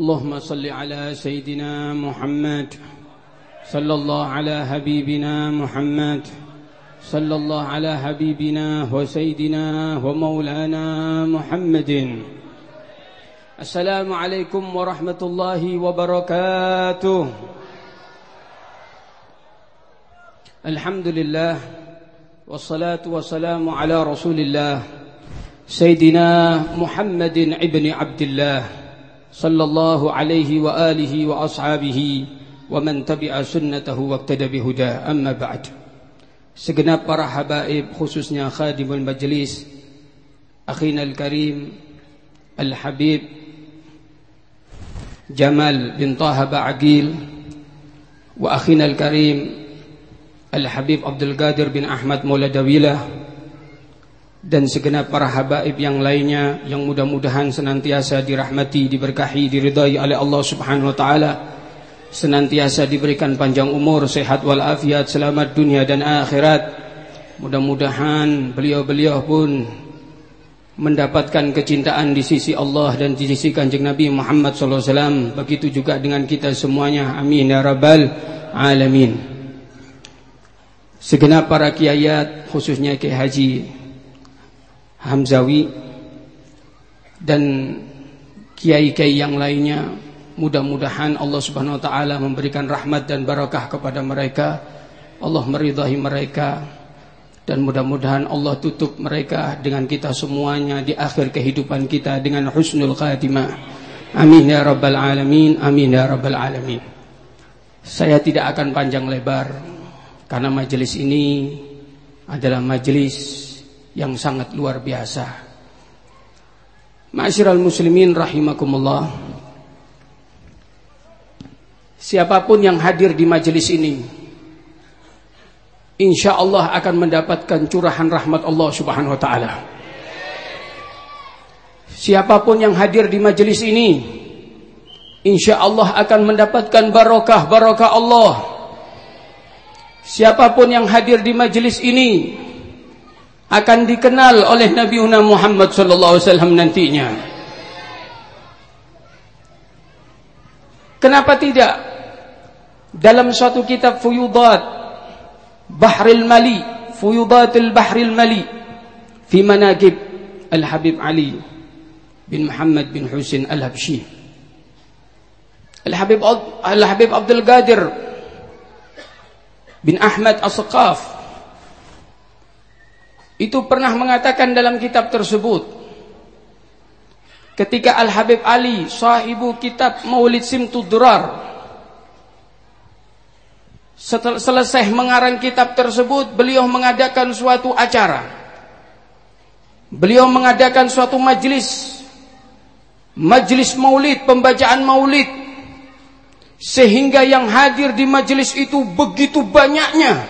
اللهم صل على سيدنا محمد صلى الله على حبيبنا محمد صلى الله على حبيبنا وسيدنا ومولانا محمد. السلام عليكم ورحمة الله وبركاته. الحمد لله والصلاة والسلام على رسول الله سيدنا محمد ابن عبد الله. صلى الله عليه وآله وأصحابه ومن تبع سنته واقتدى بهداه أما بعد segenap para habaib khususnya khadimul majlis akhina al-karim al-habib Jamal bin Taha Ba'agil wa akhina al-karim al-habib Abdul Qadir bin Ahmad Mauladawilah dan segenap para habaib yang lainnya yang mudah-mudahan senantiasa dirahmati, diberkahi, diridai oleh Allah Subhanahu wa taala. Senantiasa diberikan panjang umur, sehat walafiat, selamat dunia dan akhirat. Mudah-mudahan beliau-beliau pun mendapatkan kecintaan di sisi Allah dan di sisi Kanjeng Nabi Muhammad sallallahu alaihi wasallam. Begitu juga dengan kita semuanya. Amin ya rabbal alamin. Segenap para kiayat khususnya Kiai Haji Hamzawi dan kiai-kiai yang lainnya mudah-mudahan Allah Subhanahu wa taala memberikan rahmat dan barakah kepada mereka. Allah meridai mereka dan mudah-mudahan Allah tutup mereka dengan kita semuanya di akhir kehidupan kita dengan husnul khatimah. Amin ya rabbal alamin amin ya rabbal alamin. Saya tidak akan panjang lebar karena majelis ini adalah majelis yang sangat luar biasa. Ma'asyiral muslimin rahimakumullah. Siapa pun yang hadir di majelis ini insya Allah akan mendapatkan curahan rahmat Allah Subhanahu wa taala. Siapa pun yang hadir di majelis ini insya Allah akan mendapatkan barokah barokah Allah. Siapa pun yang hadir di majelis ini akan dikenal oleh Nabi Muhammad sallallahu alaihi wasallam nantinya. Kenapa tidak? Dalam suatu kitab Fuyudat Bahril Mali, Fuyudatul Bahril Mali fi manaqib Al-Habib Ali bin Muhammad bin Husain Al-Habsyi. Al-Habib Al-Habib Abdul Qadir bin Ahmad As-Saqaf itu pernah mengatakan dalam kitab tersebut. Ketika Al-Habib Ali sahibu kitab Maulid Simtudrar setelah selesai mengarang kitab tersebut beliau mengadakan suatu acara. Beliau mengadakan suatu majlis. Majlis maulid pembacaan maulid. Sehingga yang hadir di majlis itu begitu banyaknya.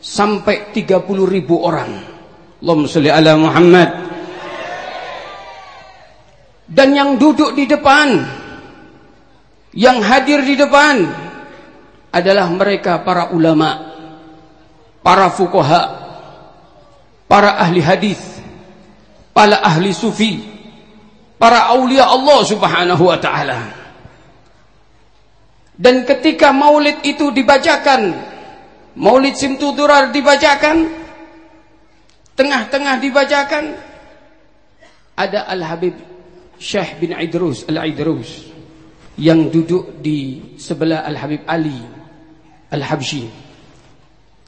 Sampai 30 ribu orang Allahumma salli ala Muhammad. Dan yang duduk di depan yang hadir di depan adalah mereka para ulama para fuqaha para ahli hadis para ahli sufi para aulia Allah Subhanahu wa taala. Dan ketika maulid itu dibacakan maulid simtudurar dibacakan Tengah-tengah dibacakan ada Al-Habib Syekh bin Idrus Al-Idrus yang duduk di sebelah Al-Habib Ali Al-Habsyi.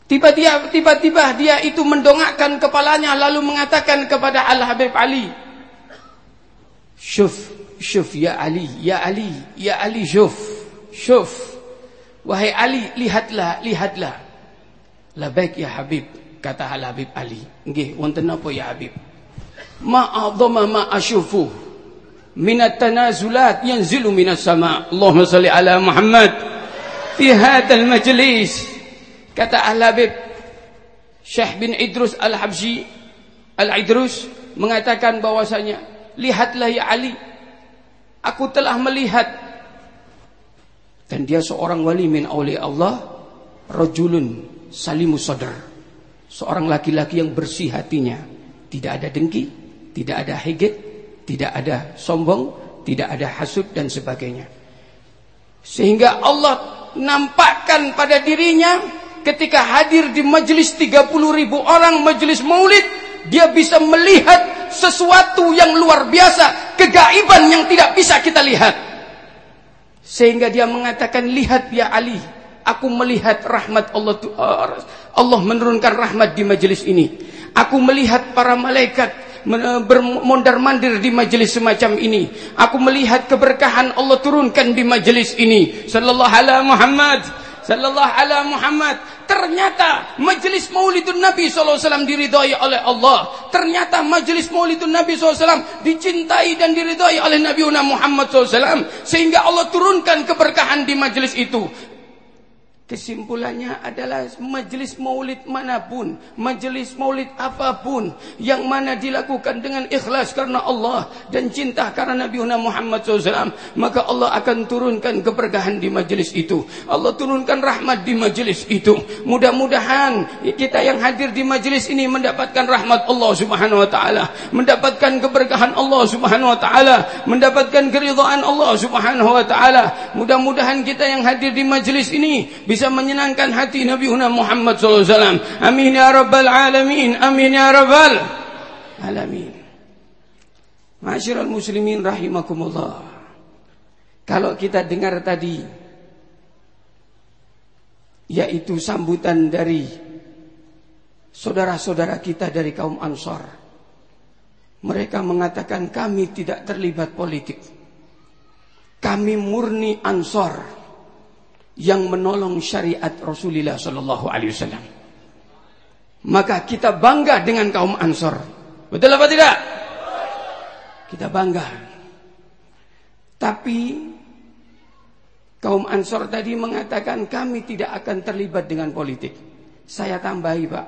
Tiba-tiba tiba-tiba dia itu mendongakkan kepalanya lalu mengatakan kepada Al-Habib Ali, "Syuf, syuf ya Ali, ya Ali, ya Ali syuf, syuf. Wahai Ali, lihatlah, lihatlah." Labaik ya Habib kata Al Habib Ali. Nggih wonten apa ya Habib? Ma a'dhama ma asyufu minat tanazulat yanzilu minas sama Allahumma salli ala Muhammad fi hadzal majlis. Kata Al Habib Syekh bin Idrus Al-Habsyi Al-Idrus mengatakan bahwasanya lihatlah ya Ali aku telah melihat. Dan dia seorang wali min awliya Allah rajulun salimus sadar seorang laki-laki yang bersih hatinya, tidak ada dengki, tidak ada hegit, tidak ada sombong, tidak ada hasud dan sebagainya. Sehingga Allah nampakkan pada dirinya ketika hadir di majelis 30 ribu orang majelis maulid, dia bisa melihat sesuatu yang luar biasa, kegaiban yang tidak bisa kita lihat. Sehingga dia mengatakan, lihat ya Ali, aku melihat rahmat Allah Allah menurunkan rahmat di majelis ini. Aku melihat para malaikat bermondar-mandir di majelis semacam ini. Aku melihat keberkahan Allah turunkan di majelis ini. Sallallahu alaihi Muhammad. Sallallahu alaihi Muhammad. Ternyata majelis maulidun Nabi SAW diridhai oleh Allah. Ternyata majelis maulidun Nabi SAW dicintai dan diridhai oleh Nabi Muhammad SAW. Sehingga Allah turunkan keberkahan di majelis itu. Kesimpulannya adalah majelis maulid mana pun, majelis maulid apa pun yang mana dilakukan dengan ikhlas karena Allah dan cinta karena Nabi Muhammad SAW, maka Allah akan turunkan keberkahan di majelis itu. Allah turunkan rahmat di majelis itu. Mudah-mudahan kita yang hadir di majelis ini mendapatkan rahmat Allah Subhanahu wa taala, mendapatkan keberkahan Allah Subhanahu wa taala, mendapatkan keridhaan Allah Subhanahu wa taala. Mudah-mudahan kita yang hadir di majelis ini bisa menyenangkan hati Nabi Muhammad SAW. Amin ya Rabbal Alamin. Amin ya Rabbal Alamin. Masyiral muslimin rahimakumullah. Kalau kita dengar tadi yaitu sambutan dari saudara-saudara kita dari kaum Ansar. Mereka mengatakan kami tidak terlibat politik. Kami murni Ansar yang menolong syariat Rasulullah sallallahu alaihi wasallam. Maka kita bangga dengan kaum Ansor. Betul apa tidak? Kita bangga. Tapi kaum Ansor tadi mengatakan kami tidak akan terlibat dengan politik. Saya tambahi, Pak.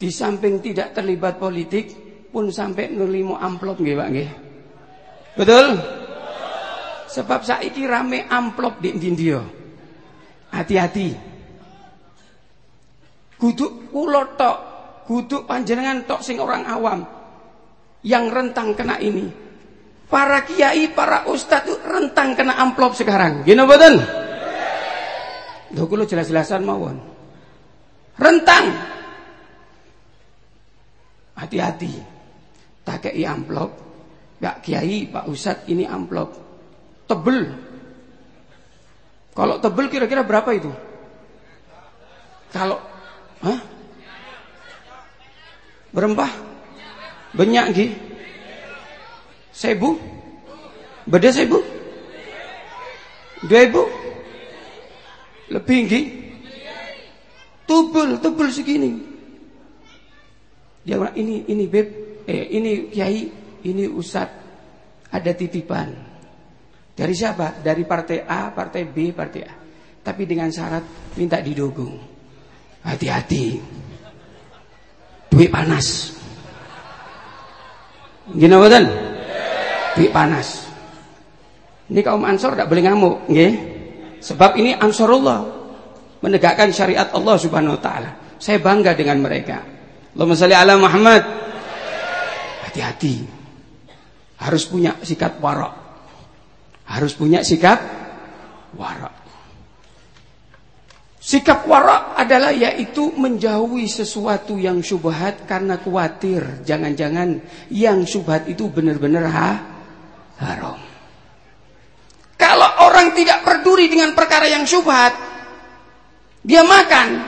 Di samping tidak terlibat politik pun sampai nulimo amplop nggih, Pak nggih. Betul? Sebab saiki rame amplop di India. Hati-hati. Guduk kula tok, guduk panjenengan tok sing orang awam yang rentang kena ini. Para kiai, para ustadz itu rentang kena amplop sekarang. Gini betul? Lho kula jelas-jelasan mawon. Rentang. Hati-hati. Tak kei amplop. Pak Kiai, Pak Ustadz ini amplop. Tebel. Kalau tebel kira-kira berapa itu? Kalau Hah? Berempah? Banyak ki? Sebu? Beda sebu? Dua ibu? Lebih ki? Tebel, tebel segini. Dia bilang ini ini beb, eh ini kiai, ini ustad, ada titipan. Dari siapa? Dari partai A, partai B, partai A. Tapi dengan syarat minta didukung. Hati-hati. Duit panas. Gini betul? Duit panas. Ini kaum Ansor tidak boleh ngamuk, nggih. Sebab ini Ansorullah menegakkan syariat Allah Subhanahu wa taala. Saya bangga dengan mereka. Allahumma shalli ala Muhammad. Hati-hati. Harus punya sikap warok harus punya sikap warak. Sikap warak adalah yaitu menjauhi sesuatu yang syubhat karena khawatir jangan-jangan yang syubhat itu benar-benar ha haram. Kalau orang tidak peduli dengan perkara yang syubhat, dia makan,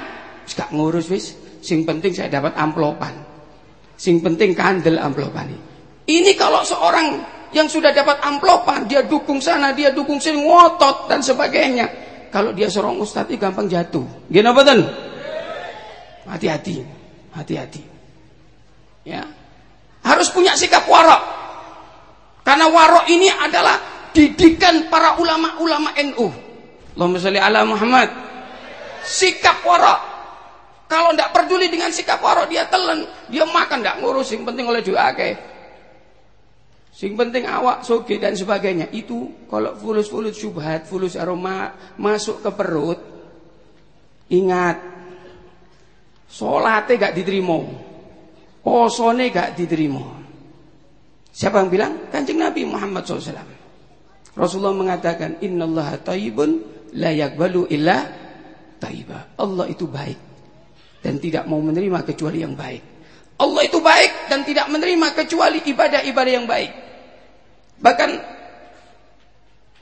gak ngurus wis. Sing penting saya dapat amplopan. Sing penting kandel amplopan ini. Ini kalau seorang yang sudah dapat amplopan, dia dukung sana, dia dukung sini, ngotot dan sebagainya. Kalau dia seorang ustadz, gampang jatuh. Gini apa Hati-hati, hati-hati. Ya, harus punya sikap warok. Karena warok ini adalah didikan para ulama-ulama NU. Allahumma sholli ala Muhammad. Sikap warok. Kalau tidak peduli dengan sikap warok, dia telan, dia makan tidak ngurus, yang penting oleh doa kayak Sing penting awak soge dan sebagainya. Itu kalau fulus-fulus syubhat, fulus aroma masuk ke perut, ingat e gak diterima. Posone gak diterima. Siapa yang bilang? Kanjeng Nabi Muhammad SAW. Rasulullah mengatakan, Inna Allah taibun la yakbalu illa taiba. Allah itu baik dan tidak mau menerima kecuali yang baik. Allah itu baik dan tidak menerima kecuali ibadah-ibadah yang baik. Bahkan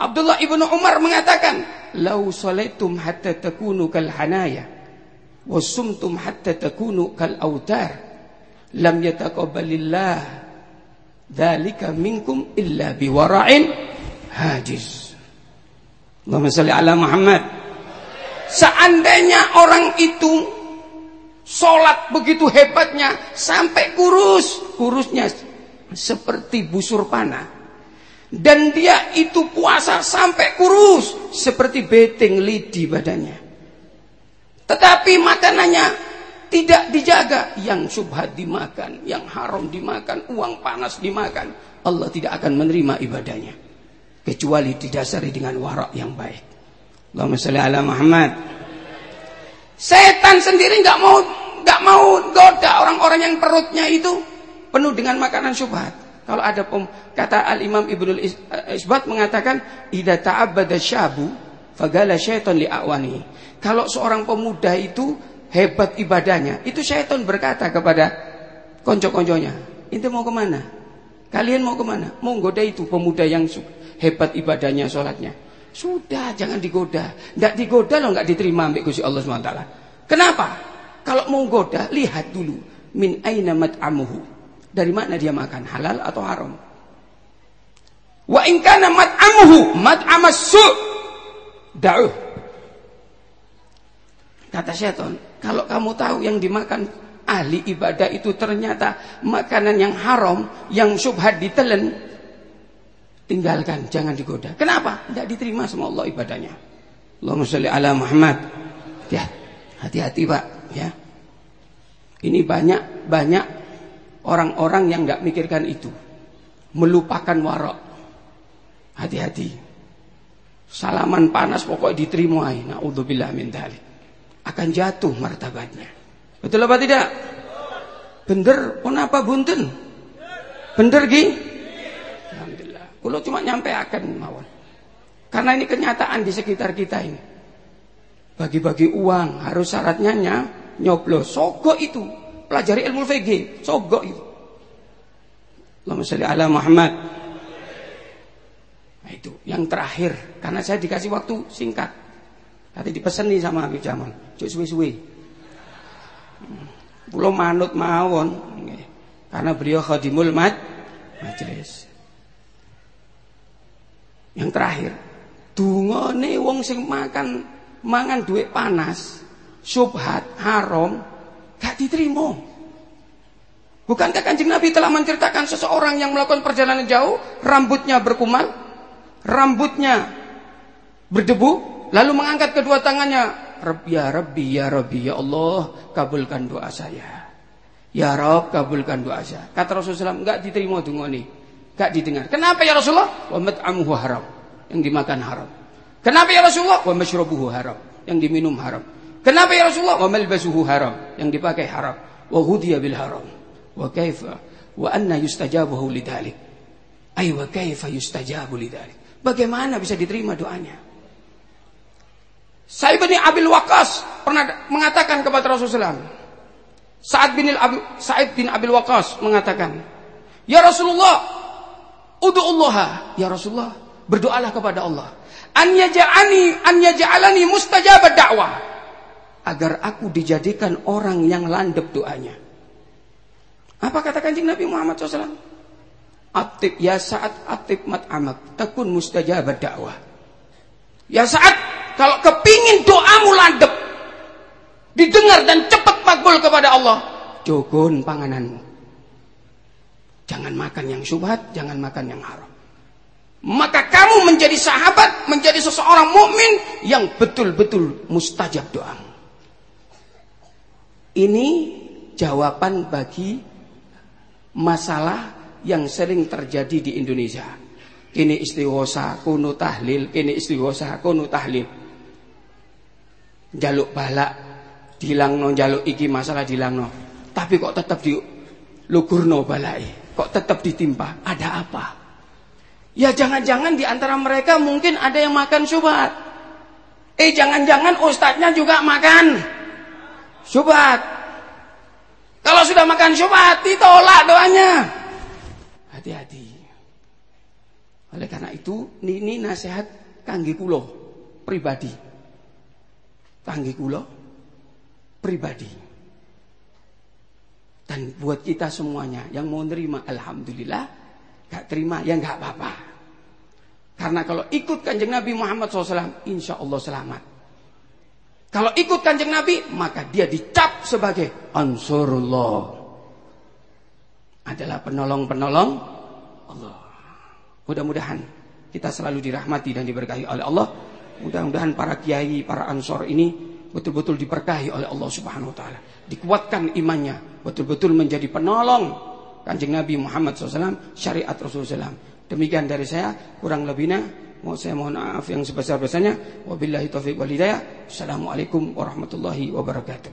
Abdullah ibnu Umar mengatakan, "Lau salaitum hatta takunu kal hanaya, wasumtum hatta takunu kal autar, lam yataqabbalillah dzalika minkum illa biwara'in hajiz." Allahumma salli ala Muhammad. Seandainya orang itu sholat begitu hebatnya sampai kurus, kurusnya seperti busur panah dan dia itu puasa sampai kurus seperti beteng lidi badannya. Tetapi makanannya tidak dijaga, yang subhat dimakan, yang haram dimakan, uang panas dimakan. Allah tidak akan menerima ibadahnya kecuali didasari dengan warak yang baik. Allahumma sholli ala Muhammad. Setan sendiri nggak mau nggak mau goda orang-orang yang perutnya itu penuh dengan makanan subhat. Kalau ada pem, kata Al Imam Ibnu Isbat mengatakan idza ta'abbada syabu fagala syaitan li awani. Kalau seorang pemuda itu hebat ibadahnya, itu syaitan berkata kepada konco-konconya, "Ente mau ke mana? Kalian mau ke mana? Mau goda itu pemuda yang hebat ibadahnya, sholatnya." Sudah, jangan digoda. Tidak digoda loh, nggak diterima ambil Gusti Allah SWT. Kenapa? Kalau mau goda, lihat dulu min aina mat'amuhu. Dari mana dia makan? Halal atau haram? Wa in kana mat'amuhu mat'amas su' da'uh. Kata syaitan, kalau kamu tahu yang dimakan ahli ibadah itu ternyata makanan yang haram, yang subhat ditelen, tinggalkan, jangan digoda. Kenapa? Tidak diterima sama Allah ibadahnya. Allahumma sholli ala Muhammad. Ya, hati-hati Pak, ya. Ini banyak banyak Orang-orang yang nggak mikirkan itu melupakan warok. Hati-hati. Salaman panas pokoknya diterima aja. Nauzubillah min dzalik. Akan jatuh martabatnya. Betul apa tidak? Bener, kenapa bunten? Bener Gi? Alhamdulillah. Kalau cuma nyampe akan mawon. Karena ini kenyataan di sekitar kita ini. Bagi-bagi uang harus syaratnya nyoblos. Sogok itu pelajari ilmu fikih, sogok itu. Allahumma sholli ala Muhammad. Nah itu yang terakhir karena saya dikasih waktu singkat. Tadi dipesan nih sama Habib Jamal, cuk suwe-suwe. Belum manut mawon karena beliau khadimul mad majelis. Yang terakhir, dungane wong sing makan mangan duit panas, subhat, haram, Gak diterima. Bukankah kanjeng Nabi telah menceritakan seseorang yang melakukan perjalanan jauh, rambutnya berkumal, rambutnya berdebu, lalu mengangkat kedua tangannya, Ya Rabbi, Ya Rabbi, Ya Allah, kabulkan doa saya. Ya Rabb, kabulkan doa saya. Kata Rasulullah, enggak diterima dungo ini. Enggak didengar. Kenapa ya Rasulullah? Wa mat'amuhu haram. Yang dimakan haram. Kenapa ya Rasulullah? Wa masyrabuhu haram. Yang diminum haram. Kenapa ya Rasulullah? Wa malbasuhu haram, yang dipakai haram. Wa hudiya bil haram. Wa kaifa wa anna yustajabuhu lidzalik. Ay wa kaifa yustajabu lidzalik. Bagaimana bisa diterima doanya? Sa'id bin Abil Waqqas pernah mengatakan kepada Rasulullah Sa'ad bin Abi, Sa'id bin Abil Waqqas mengatakan, "Ya Rasulullah, ud'ullaha, ya Rasulullah, berdoalah kepada Allah. An yaj'alani an yaj'alani mustajab dakwah agar aku dijadikan orang yang landep doanya. Apa kata kanjeng Nabi Muhammad SAW? Atib ya saat atib mat amak takun mustajab dakwah. Ya saat kalau kepingin doamu landep didengar dan cepat makbul kepada Allah, jogon pangananmu. Jangan makan yang syubhat, jangan makan yang haram. Maka kamu menjadi sahabat, menjadi seseorang mukmin yang betul-betul mustajab doamu. Ini jawaban bagi masalah yang sering terjadi di Indonesia. Kini istighosa, kuno tahlil, kini istighosa, kuno tahlil. Jaluk balak, dilangno jaluk iki masalah dilangno. Tapi kok tetap di Lugurno balai. Kok tetap ditimpa? Ada apa? Ya jangan-jangan di antara mereka mungkin ada yang makan syubhat. Eh jangan-jangan ustadznya juga makan syubhat. Kalau sudah makan syubhat ditolak doanya. Hati-hati. Oleh karena itu ini nasihat kangge kula pribadi. Kangge kula pribadi. Dan buat kita semuanya yang mau nerima alhamdulillah, gak terima ya gak apa-apa. Karena kalau ikut kanjeng Nabi Muhammad SAW, insya Allah selamat. Kalau ikut kanjeng Nabi, maka dia dicap sebagai Ansurullah. Adalah penolong-penolong Allah. Mudah-mudahan kita selalu dirahmati dan diberkahi oleh Allah. Mudah-mudahan para kiai, para ansor ini betul-betul diberkahi oleh Allah Subhanahu wa taala. Dikuatkan imannya, betul-betul menjadi penolong Kanjeng Nabi Muhammad SAW, syariat Rasulullah SAW. Demikian dari saya, kurang lebihnya mau saya mohon maaf yang sebesar-besarnya. Wabillahi taufiq wal hidayah. Assalamualaikum warahmatullahi wabarakatuh.